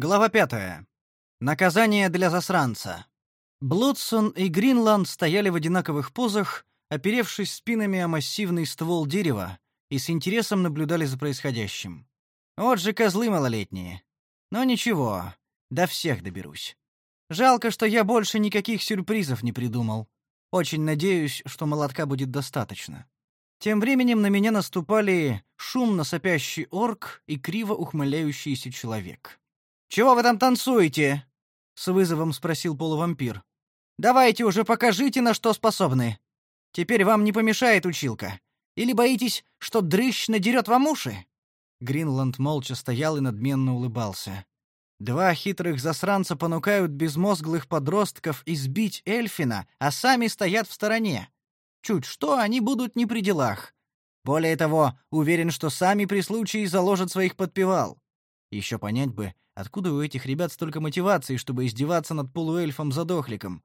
Глава пятая. Наказание для засранца. Блудсон и Гринланд стояли в одинаковых позах, оперевшись спинами о массивный ствол дерева, и с интересом наблюдали за происходящим. Вот же козлы малолетние. Но ничего, до всех доберусь. Жалко, что я больше никаких сюрпризов не придумал. Очень надеюсь, что молотка будет достаточно. Тем временем на меня наступали шумно сопящий орк и криво ухмыляющийся человек. «Чего вы там танцуете?» — с вызовом спросил полувампир. «Давайте уже покажите, на что способны. Теперь вам не помешает училка. Или боитесь, что дрыщ надерет вам уши?» Гринланд молча стоял и надменно улыбался. Два хитрых засранца понукают безмозглых подростков избить Эльфина, а сами стоят в стороне. Чуть что, они будут не при делах. Более того, уверен, что сами при случае заложат своих подпевал. Еще понять бы, откуда у этих ребят столько мотивации, чтобы издеваться над полуэльфом-задохликом.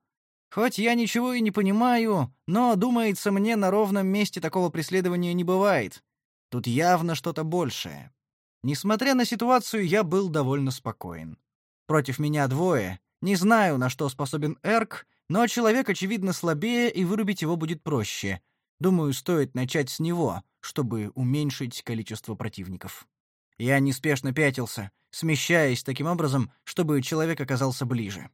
Хоть я ничего и не понимаю, но, думается мне, на ровном месте такого преследования не бывает. Тут явно что-то большее. Несмотря на ситуацию, я был довольно спокоен. Против меня двое. Не знаю, на что способен Эрк, но человек, очевидно, слабее, и вырубить его будет проще. Думаю, стоит начать с него, чтобы уменьшить количество противников. Я неспешно пятился, смещаясь таким образом, чтобы человек оказался ближе.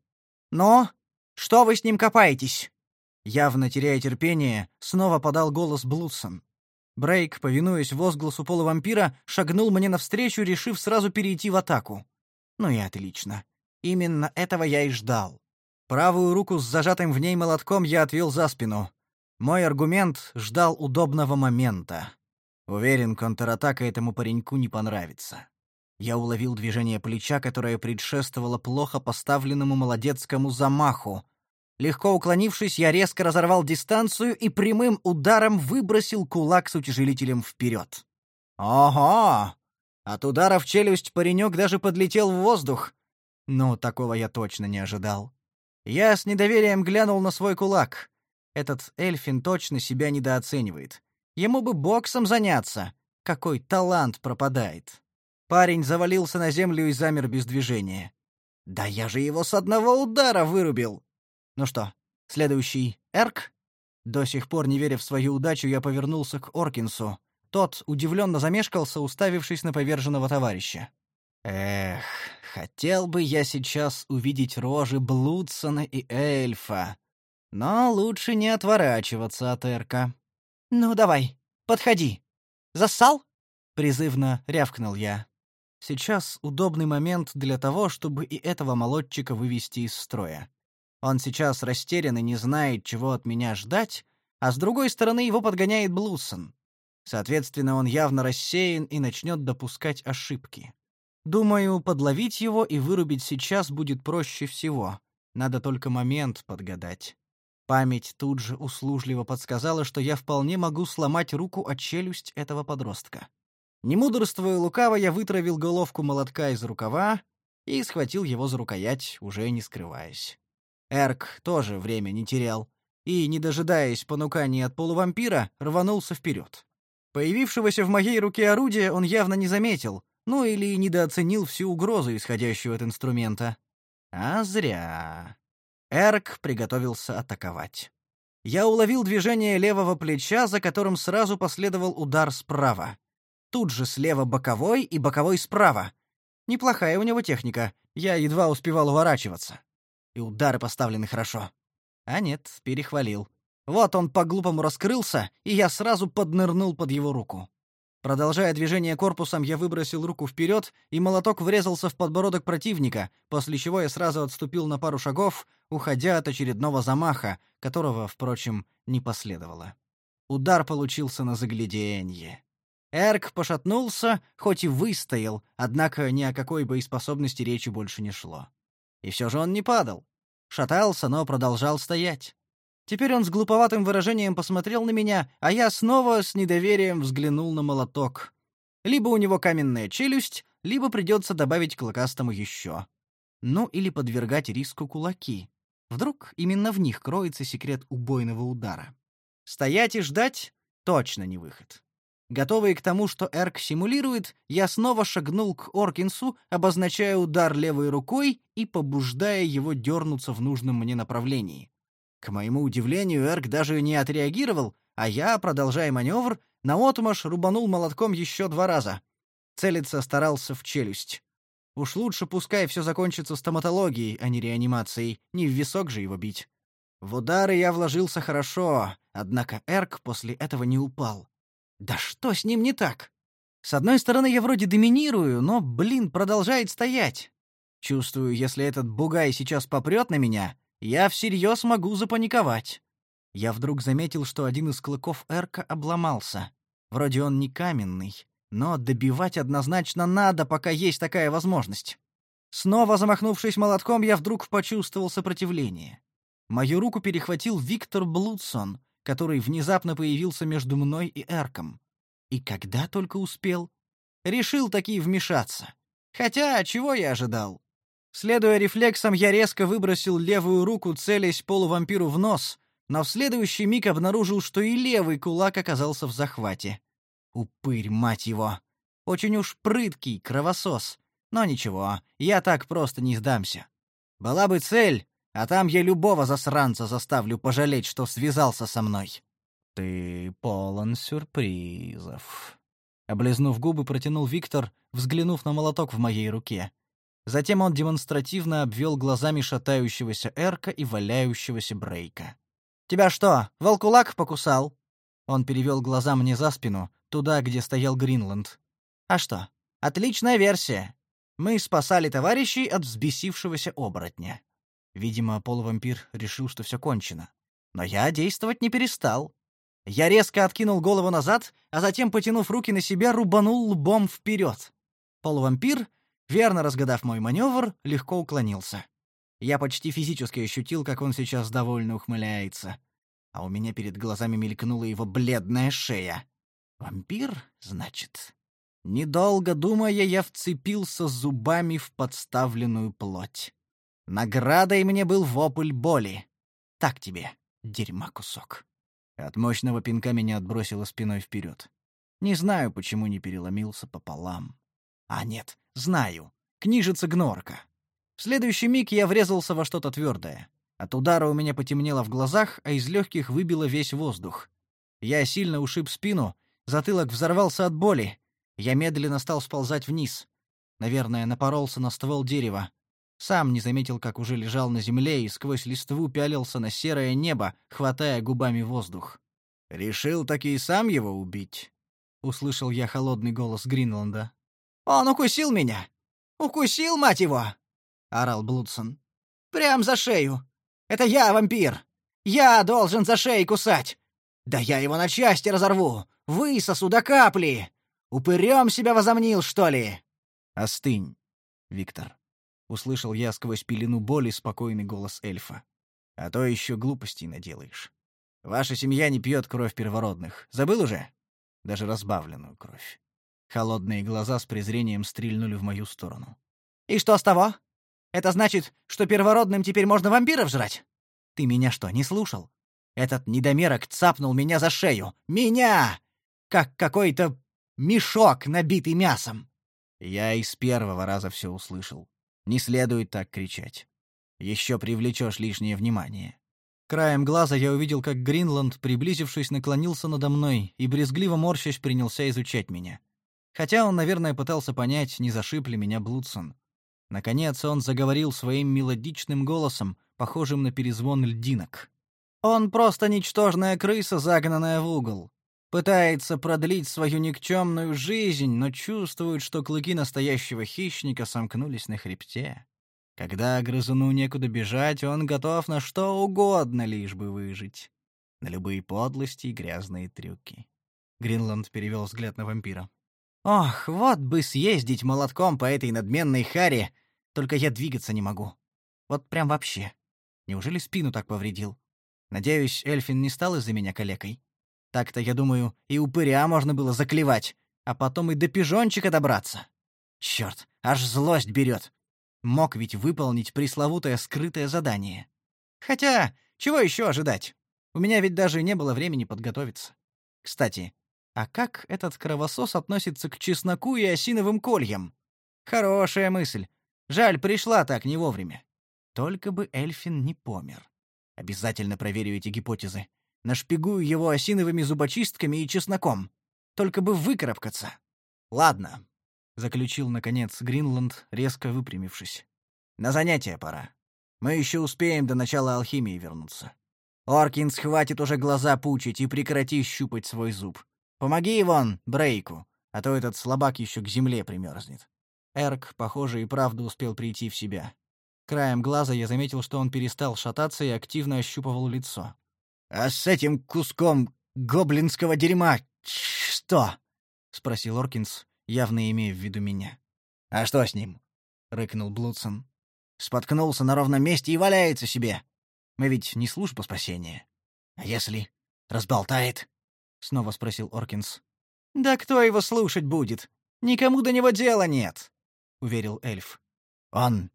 «Но? Что вы с ним копаетесь?» Явно теряя терпение, снова подал голос Блудсон. Брейк, повинуясь возгласу полувампира, шагнул мне навстречу, решив сразу перейти в атаку. Ну и отлично. Именно этого я и ждал. Правую руку с зажатым в ней молотком я отвел за спину. Мой аргумент ждал удобного момента. Уверен, контратака этому пареньку не понравится. Я уловил движение плеча, которое предшествовало плохо поставленному молодецкому замаху. Легко уклонившись, я резко разорвал дистанцию и прямым ударом выбросил кулак с утяжелителем вперед. Ого! От удара в челюсть паренек даже подлетел в воздух. Ну, такого я точно не ожидал. Я с недоверием глянул на свой кулак. Этот эльфин точно себя недооценивает. Ему бы боксом заняться. Какой талант пропадает. Парень завалился на землю и замер без движения. Да я же его с одного удара вырубил. Ну что, следующий Эрк? До сих пор не веря в свою удачу, я повернулся к Оркинсу. Тот удивленно замешкался, уставившись на поверженного товарища. Эх, хотел бы я сейчас увидеть рожи Блудсона и эльфа. Но лучше не отворачиваться от Эрка. «Ну, давай, подходи. Зассал?» — призывно рявкнул я. Сейчас удобный момент для того, чтобы и этого молодчика вывести из строя. Он сейчас растерян и не знает, чего от меня ждать, а с другой стороны его подгоняет Блусон. Соответственно, он явно рассеян и начнет допускать ошибки. Думаю, подловить его и вырубить сейчас будет проще всего. Надо только момент подгадать. Память тут же услужливо подсказала, что я вполне могу сломать руку о челюсть этого подростка. Не мудрствуя лукаво, я вытравил головку молотка из рукава и схватил его за рукоять, уже не скрываясь. Эрк тоже время не терял и, не дожидаясь понукания от полувампира, рванулся вперед. Появившегося в моей руке орудия он явно не заметил, ну или недооценил всю угрозу, исходящую от инструмента. А зря. Эрк приготовился атаковать. Я уловил движение левого плеча, за которым сразу последовал удар справа. Тут же слева боковой и боковой справа. Неплохая у него техника. Я едва успевал уворачиваться. И удары поставлены хорошо. А нет, перехвалил. Вот он по-глупому раскрылся, и я сразу поднырнул под его руку. Продолжая движение корпусом, я выбросил руку вперед, и молоток врезался в подбородок противника, после чего я сразу отступил на пару шагов, уходя от очередного замаха, которого, впрочем, не последовало. Удар получился на загляденье. Эрк пошатнулся, хоть и выстоял, однако ни о какой боеспособности речи больше не шло. И все же он не падал. Шатался, но продолжал стоять. Теперь он с глуповатым выражением посмотрел на меня, а я снова с недоверием взглянул на молоток. Либо у него каменная челюсть, либо придется добавить клыкастому еще. Ну или подвергать риску кулаки. Вдруг именно в них кроется секрет убойного удара. Стоять и ждать — точно не выход. Готовый к тому, что Эрк симулирует, я снова шагнул к Оркинсу, обозначая удар левой рукой и побуждая его дернуться в нужном мне направлении. К моему удивлению, Эрк даже не отреагировал, а я, продолжая маневр, наотмашь рубанул молотком еще два раза. Целиться старался в челюсть. Уж лучше пускай все закончится стоматологией, а не реанимацией, не в висок же его бить. В удары я вложился хорошо, однако Эрк после этого не упал. Да что с ним не так? С одной стороны, я вроде доминирую, но, блин, продолжает стоять. Чувствую, если этот бугай сейчас попрет на меня, я всерьез могу запаниковать. Я вдруг заметил, что один из клыков Эрка обломался. Вроде он не каменный, но добивать однозначно надо, пока есть такая возможность. Снова замахнувшись молотком, я вдруг почувствовал сопротивление. Мою руку перехватил Виктор Блудсон, который внезапно появился между мной и Эрком. И когда только успел. Решил таки вмешаться. Хотя, чего я ожидал? Следуя рефлексам, я резко выбросил левую руку, целясь полувампиру в нос, но в следующий миг обнаружил, что и левый кулак оказался в захвате. Упырь, мать его! Очень уж прыткий, кровосос. Но ничего, я так просто не сдамся. Была бы цель, а там я любого засранца заставлю пожалеть, что связался со мной. Ты полон сюрпризов. Облизнув губы, протянул Виктор, взглянув на молоток в моей руке. Затем он демонстративно обвел глазами шатающегося Эрка и валяющегося Брейка. «Тебя что, волкулак покусал?» Он перевел глаза мне за спину, туда, где стоял Гринланд. «А что? Отличная версия. Мы спасали товарищей от взбесившегося оборотня». Видимо, полувампир решил, что все кончено. Но я действовать не перестал. Я резко откинул голову назад, а затем, потянув руки на себя, рубанул лбом вперед. Полувампир, верно разгадав мой маневр, легко уклонился. Я почти физически ощутил, как он сейчас довольно ухмыляется. А у меня перед глазами мелькнула его бледная шея. Вампир, значит? Недолго думая, я вцепился зубами в подставленную плоть. Наградой мне был вопль боли. Так тебе, дерьма кусок. От мощного пинка меня отбросило спиной вперед. Не знаю, почему не переломился пополам. А нет, знаю. Книжица гнорка. В следующий миг я врезался во что-то твердое. От удара у меня потемнело в глазах, а из легких выбило весь воздух. Я сильно ушиб спину, затылок взорвался от боли. Я медленно стал сползать вниз. Наверное, напоролся на ствол дерева. Сам не заметил, как уже лежал на земле и сквозь листву пялился на серое небо, хватая губами воздух. «Решил таки и сам его убить?» — услышал я холодный голос Гринланда. «Он укусил меня! Укусил, мать его!» — орал Блудсон. «Прям за шею! Это я вампир! Я должен за шею кусать! Да я его на части разорву! Высосу до капли! Упырем себя возомнил, что ли?» «Остынь, Виктор», услышал я сквозь пелену боли спокойный голос эльфа. А то еще глупостей наделаешь. Ваша семья не пьет кровь первородных. Забыл уже? Даже разбавленную кровь. Холодные глаза с презрением стрельнули в мою сторону. И что с того? Это значит, что первородным теперь можно вампиров жрать? Ты меня что, не слушал? Этот недомерок цапнул меня за шею. Меня! Как какой-то мешок, набитый мясом. Я из первого раза все услышал. Не следует так кричать. Еще привлечешь лишнее внимание. Краем глаза я увидел, как Гринланд, приблизившись, наклонился надо мной и, брезгливо морщась, принялся изучать меня. Хотя он, наверное, пытался понять, не зашиб ли меня Блудсон. Наконец он заговорил своим мелодичным голосом, похожим на перезвон льдинок. «Он просто ничтожная крыса, загнанная в угол. Пытается продлить свою никчемную жизнь, но чувствует, что клыки настоящего хищника сомкнулись на хребте. Когда грызуну некуда бежать, он готов на что угодно, лишь бы выжить. На любые подлости и грязные трюки. Гринланд перевел взгляд на вампира. «Ох, вот бы съездить молотком по этой надменной харе, только я двигаться не могу. Вот прям вообще. Неужели спину так повредил? Надеюсь, Эльфин не стал из-за меня калекой?» Так-то, я думаю, и упыря можно было заклевать, а потом и до пижончика добраться. Черт, аж злость берет. Мог ведь выполнить пресловутое скрытое задание. Хотя, чего еще ожидать? У меня ведь даже не было времени подготовиться. Кстати, А как этот кровосос относится к чесноку и осиновым кольям? Хорошая мысль. Жаль, пришла так не вовремя. Только бы Эльфин не помер. Обязательно проверю эти гипотезы. Нашпигую его осиновыми зубочистками и чесноком. Только бы выкарабкаться. Ладно, — заключил, наконец, Гринланд, резко выпрямившись. На занятия пора. Мы еще успеем до начала алхимии вернуться. Оркинс, хватит уже глаза пучить и прекрати щупать свой зуб. Помоги, Иван, Брейку, а то этот слабак еще к земле примерзнет. Эрк, похоже, и правда успел прийти в себя. Краем глаза я заметил, что он перестал шататься и активно ощупывал лицо. «А с этим куском гоблинского дерьма что?» — спросил Оркинс, явно имея в виду меня. «А что с ним?» — рыкнул Блудсон. «Споткнулся на ровном месте и валяется себе. Мы ведь не служба спасения. А если разболтает?» — снова спросил Оркинс. «Да кто его слушать будет? Никому до него дела нет», — уверил эльф. «Он...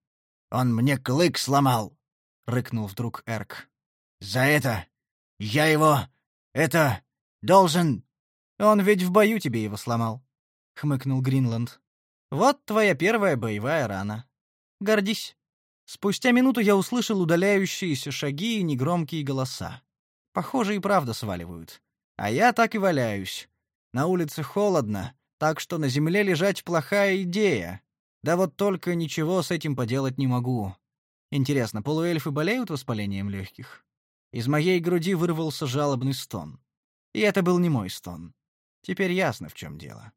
он мне клык сломал», — рыкнул вдруг Эрк. «За это я его... это... должен...» «Он ведь в бою тебе его сломал», — хмыкнул Гринланд. «Вот твоя первая боевая рана. Гордись». Спустя минуту я услышал удаляющиеся шаги и негромкие голоса. Похоже, и правда сваливают. А я так и валяюсь. На улице холодно, так что на земле лежать плохая идея. Да вот только ничего с этим поделать не могу. Интересно, полуэльфы болеют воспалением легких? Из моей груди вырвался жалобный стон. И это был не мой стон. Теперь ясно, в чем дело.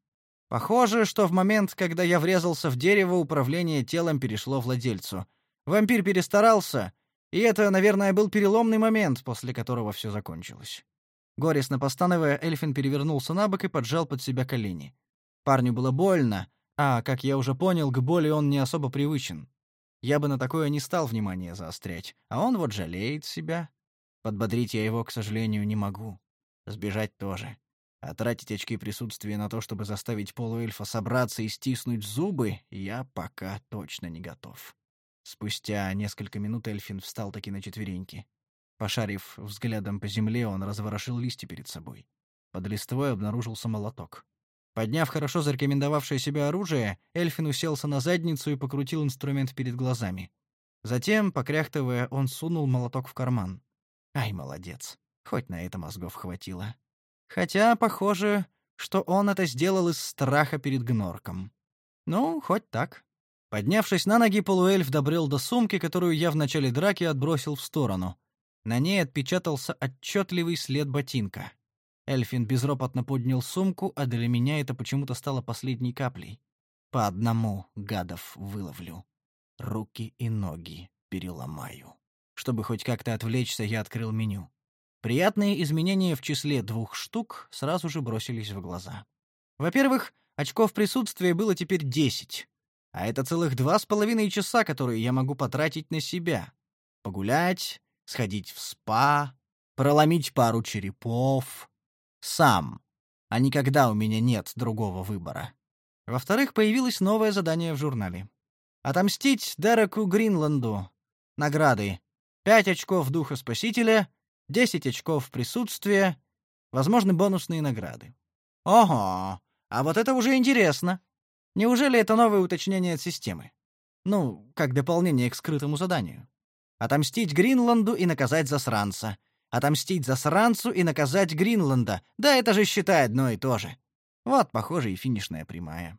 Похоже, что в момент, когда я врезался в дерево, управление телом перешло владельцу. Вампир перестарался, и это, наверное, был переломный момент, после которого все закончилось. Горестно постановая, Эльфин перевернулся на бок и поджал под себя колени. Парню было больно, а, как я уже понял, к боли он не особо привычен. Я бы на такое не стал внимание заострять, а он вот жалеет себя. Подбодрить я его, к сожалению, не могу. Сбежать тоже. А тратить очки присутствия на то, чтобы заставить полуэльфа собраться и стиснуть зубы, я пока точно не готов. Спустя несколько минут Эльфин встал таки на четвереньки. Пошарив взглядом по земле, он разворошил листья перед собой. Под листвой обнаружился молоток. Подняв хорошо зарекомендовавшее себя оружие, Эльфин уселся на задницу и покрутил инструмент перед глазами. Затем, покряхтывая, он сунул молоток в карман. Ай, молодец. Хоть на это мозгов хватило. Хотя, похоже, что он это сделал из страха перед гнорком. Ну, хоть так. Поднявшись на ноги, полуэльф добрел до сумки, которую я в начале драки отбросил в сторону. На ней отпечатался отчетливый след ботинка. Эльфин безропотно поднял сумку, а для меня это почему-то стало последней каплей. По одному гадов выловлю. Руки и ноги переломаю. Чтобы хоть как-то отвлечься, я открыл меню. Приятные изменения в числе двух штук сразу же бросились в глаза. Во-первых, очков присутствия было теперь десять, а это целых два с половиной часа, которые я могу потратить на себя. Погулять, сходить в спа, проломить пару черепов. Сам. А никогда у меня нет другого выбора. Во-вторых, появилось новое задание в журнале. Отомстить Дереку Гринланду. Награды. Пять очков Духа Спасителя — 10 очков присутствия, возможны бонусные награды. Ого, а вот это уже интересно. Неужели это новое уточнение от системы? Ну, как дополнение к скрытому заданию. Отомстить Гринланду и наказать засранца. Отомстить засранцу и наказать Гринланда. Да это же считай одно и то же. Вот, похоже, и финишная прямая.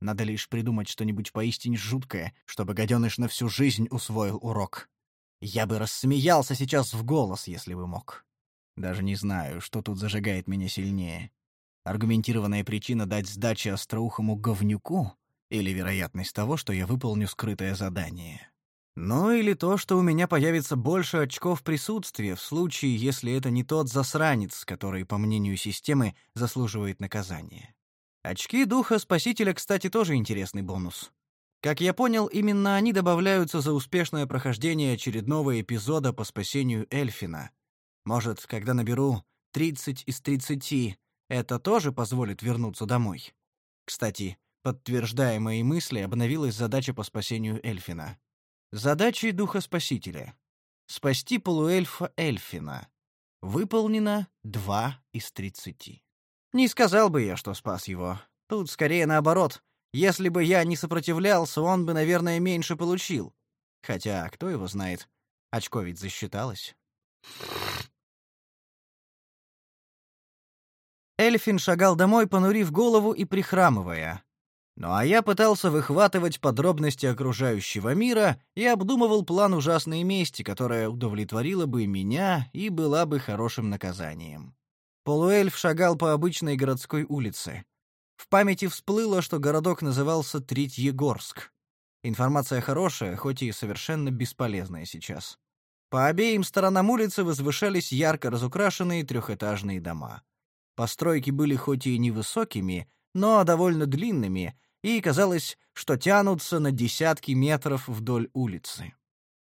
Надо лишь придумать что-нибудь поистине жуткое, чтобы гаденыш на всю жизнь усвоил урок. Я бы рассмеялся сейчас в голос, если бы мог. Даже не знаю, что тут зажигает меня сильнее. Аргументированная причина дать сдачи остроухому говнюку или вероятность того, что я выполню скрытое задание. Ну или то, что у меня появится больше очков присутствия в случае, если это не тот засранец, который, по мнению системы, заслуживает наказания. Очки духа спасителя, кстати, тоже интересный бонус. Как я понял, именно они добавляются за успешное прохождение очередного эпизода по спасению Эльфина. Может, когда наберу 30 из 30, это тоже позволит вернуться домой. Кстати, подтверждая мои мысли, обновилась задача по спасению Эльфина. Задачи Духа Спасителя. Спасти полуэльфа Эльфина. Выполнено 2 из 30. Не сказал бы я, что спас его. Тут скорее наоборот. Если бы я не сопротивлялся, он бы, наверное, меньше получил. Хотя, кто его знает, очко ведь засчиталось. Эльфин шагал домой, понурив голову и прихрамывая. Ну а я пытался выхватывать подробности окружающего мира и обдумывал план ужасной мести, которая удовлетворила бы меня и была бы хорошим наказанием. Полуэльф шагал по обычной городской улице. В памяти всплыло, что городок назывался Третьегорск. Информация хорошая, хоть и совершенно бесполезная сейчас. По обеим сторонам улицы возвышались ярко разукрашенные трехэтажные дома. Постройки были хоть и невысокими, но довольно длинными, и казалось, что тянутся на десятки метров вдоль улицы.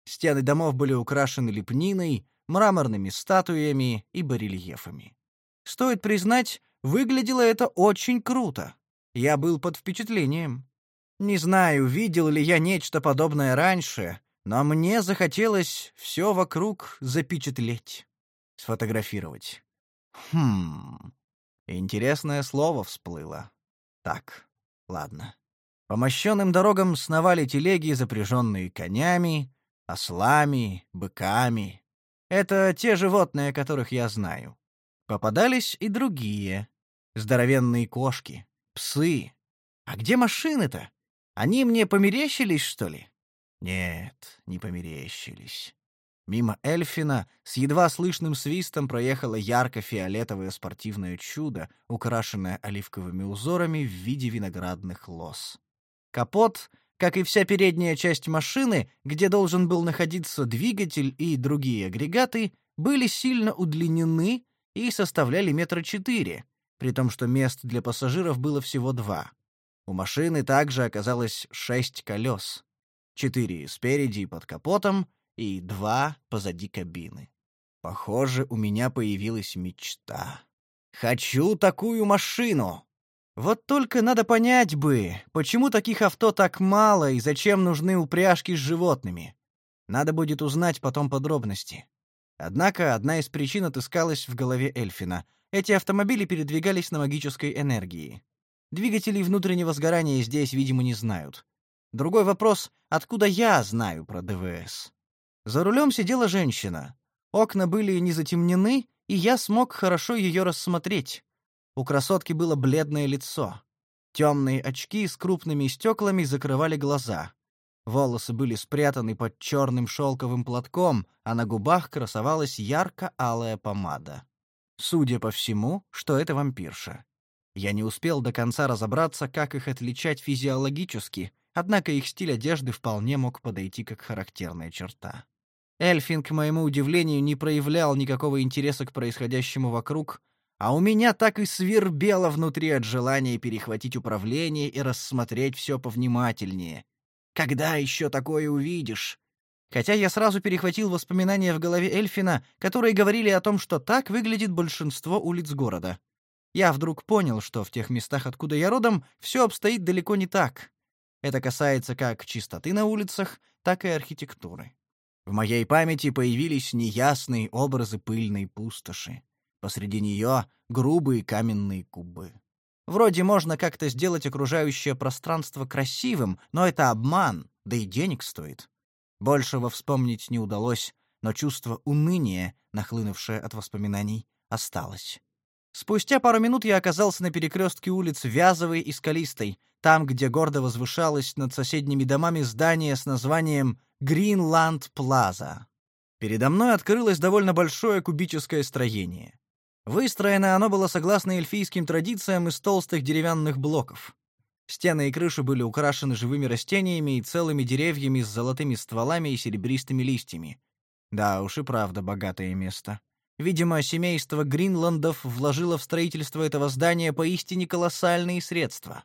Стены домов были украшены лепниной, мраморными статуями и барельефами. Стоит признать, выглядело это очень круто. Я был под впечатлением. Не знаю, видел ли я нечто подобное раньше, но мне захотелось все вокруг запечатлеть, сфотографировать. Хм. Интересное слово всплыло. Так, ладно. По мощенным дорогам сновали телеги, запряженные конями, ослами, быками. Это те животные, которых я знаю. Попадались и другие. Здоровенные кошки, псы. А где машины-то? Они мне померещились, что ли? Нет, не померещились. Мимо Эльфина с едва слышным свистом проехало ярко-фиолетовое спортивное чудо, украшенное оливковыми узорами в виде виноградных лоз. Капот, как и вся передняя часть машины, где должен был находиться двигатель и другие агрегаты, были сильно удлинены и составляли метра четыре, при том, что мест для пассажиров было всего два. У машины также оказалось шесть колес. Четыре спереди и под капотом, и два позади кабины. Похоже, у меня появилась мечта. Хочу такую машину. Вот только надо понять бы, почему таких авто так мало и зачем нужны упряжки с животными. Надо будет узнать потом подробности. Однако одна из причин отыскалась в голове Эльфина. Эти автомобили передвигались на магической энергии. Двигателей внутреннего сгорания здесь, видимо, не знают. Другой вопрос, откуда я знаю про ДВС? За рулем сидела женщина. Окна были не затемнены, и я смог хорошо ее рассмотреть. У красотки было бледное лицо. Темные очки с крупными стеклами закрывали глаза. Волосы были спрятаны под черным шелковым платком, а на губах красовалась ярко-алая помада. Судя по всему, что это вампирша. Я не успел до конца разобраться, как их отличать физиологически, однако их стиль одежды вполне мог подойти как характерная черта. Эльфин, к моему удивлению, не проявлял никакого интереса к происходящему вокруг, а у меня так и свербело внутри от желания перехватить управление и рассмотреть все повнимательнее. Когда еще такое увидишь? Хотя я сразу перехватил воспоминания в голове Эльфина, которые говорили о том, что так выглядит большинство улиц города. Я вдруг понял, что в тех местах, откуда я родом, все обстоит далеко не так. Это касается как чистоты на улицах, так и архитектуры. В моей памяти появились неясные образы пыльной пустоши. Посреди нее грубые каменные кубы. Вроде можно как-то сделать окружающее пространство красивым, но это обман, да и денег стоит. Большего вспомнить не удалось, но чувство уныния, нахлынувшее от воспоминаний, осталось. Спустя пару минут я оказался на перекрестке улиц Вязовой и Скалистой, там, где гордо возвышалось над соседними домами здание с названием Гринланд Плаза. Передо мной открылось довольно большое кубическое строение. Выстроено оно было согласно эльфийским традициям из толстых деревянных блоков. Стены и крыши были украшены живыми растениями и целыми деревьями с золотыми стволами и серебристыми листьями. Да уж и правда богатое место. Видимо, семейство Гринландов вложило в строительство этого здания поистине колоссальные средства.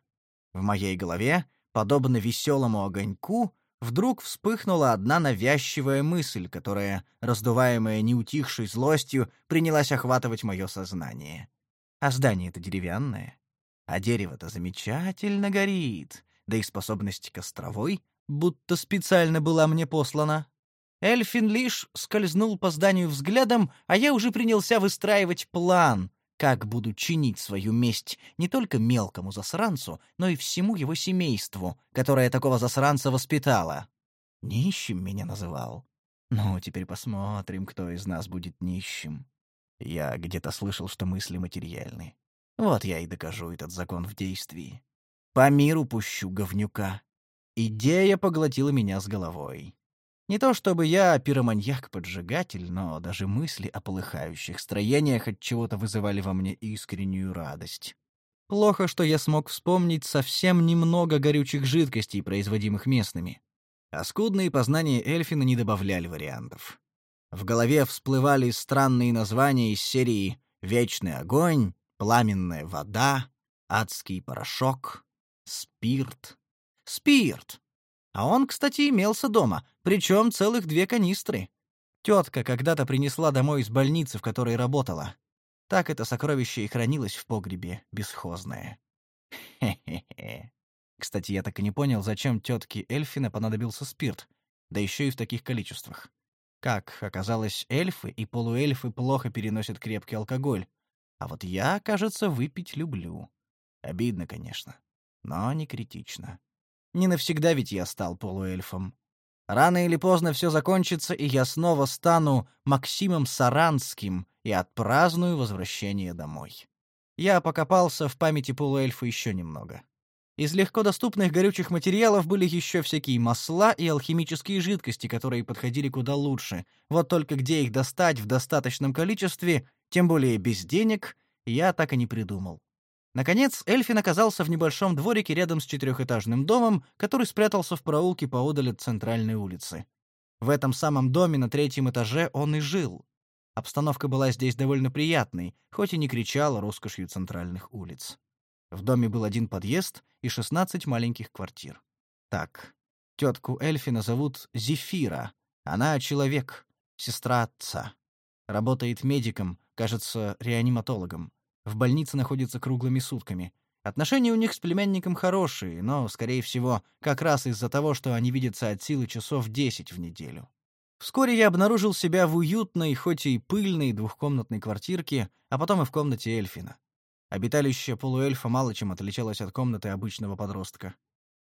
В моей голове, подобно веселому огоньку, вдруг вспыхнула одна навязчивая мысль, которая, раздуваемая неутихшей злостью, принялась охватывать мое сознание. А здание-то деревянное, а дерево-то замечательно горит, да и способность к островой будто специально была мне послана. Эльфин лишь скользнул по зданию взглядом, а я уже принялся выстраивать план, как буду чинить свою месть не только мелкому засранцу, но и всему его семейству, которое такого засранца воспитало. Нищим меня называл. Ну, теперь посмотрим, кто из нас будет нищим. Я где-то слышал, что мысли материальны. Вот я и докажу этот закон в действии. По миру пущу говнюка. Идея поглотила меня с головой. Не то чтобы я пироманьяк-поджигатель, но даже мысли о полыхающих строениях от чего-то вызывали во мне искреннюю радость. Плохо, что я смог вспомнить совсем немного горючих жидкостей, производимых местными. А скудные познания Эльфина не добавляли вариантов. В голове всплывали странные названия из серии «Вечный огонь», «Пламенная вода», «Адский порошок», «Спирт». Спирт! А он, кстати, имелся дома, причем целых две канистры. Тетка когда-то принесла домой из больницы, в которой работала. Так это сокровище и хранилось в погребе, бесхозное. Хе-хе-хе. Кстати, я так и не понял, зачем тетке Эльфина понадобился спирт, да еще и в таких количествах. Как оказалось, эльфы и полуэльфы плохо переносят крепкий алкоголь. А вот я, кажется, выпить люблю. Обидно, конечно, но не критично. Не навсегда ведь я стал полуэльфом. Рано или поздно все закончится, и я снова стану Максимом Саранским и отпраздную возвращение домой. Я покопался в памяти полуэльфа еще немного. Из легко доступных горючих материалов были еще всякие масла и алхимические жидкости, которые подходили куда лучше. Вот только где их достать в достаточном количестве, тем более без денег, я так и не придумал. Наконец, Эльфин оказался в небольшом дворике рядом с четырехэтажным домом, который спрятался в проулке поодаль от центральной улицы. В этом самом доме на третьем этаже он и жил. Обстановка была здесь довольно приятной, хоть и не кричала роскошью центральных улиц. В доме был один подъезд и 16 маленьких квартир. Так, тетку Эльфина зовут Зефира. Она человек, сестра отца. Работает медиком, кажется, реаниматологом. В больнице находится круглыми сутками. Отношения у них с племянником хорошие, но, скорее всего, как раз из-за того, что они видятся от силы часов десять в неделю. Вскоре я обнаружил себя в уютной, хоть и пыльной двухкомнатной квартирке, а потом и в комнате Эльфина. Обиталище полуэльфа мало чем отличалось от комнаты обычного подростка.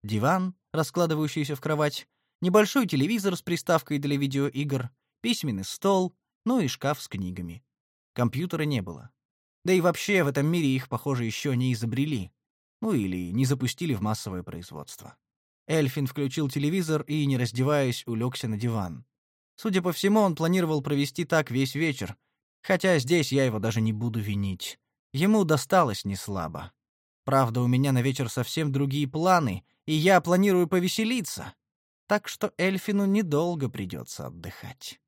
Диван, раскладывающийся в кровать, небольшой телевизор с приставкой для видеоигр, письменный стол, ну и шкаф с книгами. Компьютера не было. Да и вообще в этом мире их, похоже, еще не изобрели. Ну или не запустили в массовое производство. Эльфин включил телевизор и, не раздеваясь, улегся на диван. Судя по всему, он планировал провести так весь вечер, хотя здесь я его даже не буду винить. Ему досталось неслабо. Правда, у меня на вечер совсем другие планы, и я планирую повеселиться. Так что Эльфину недолго придется отдыхать.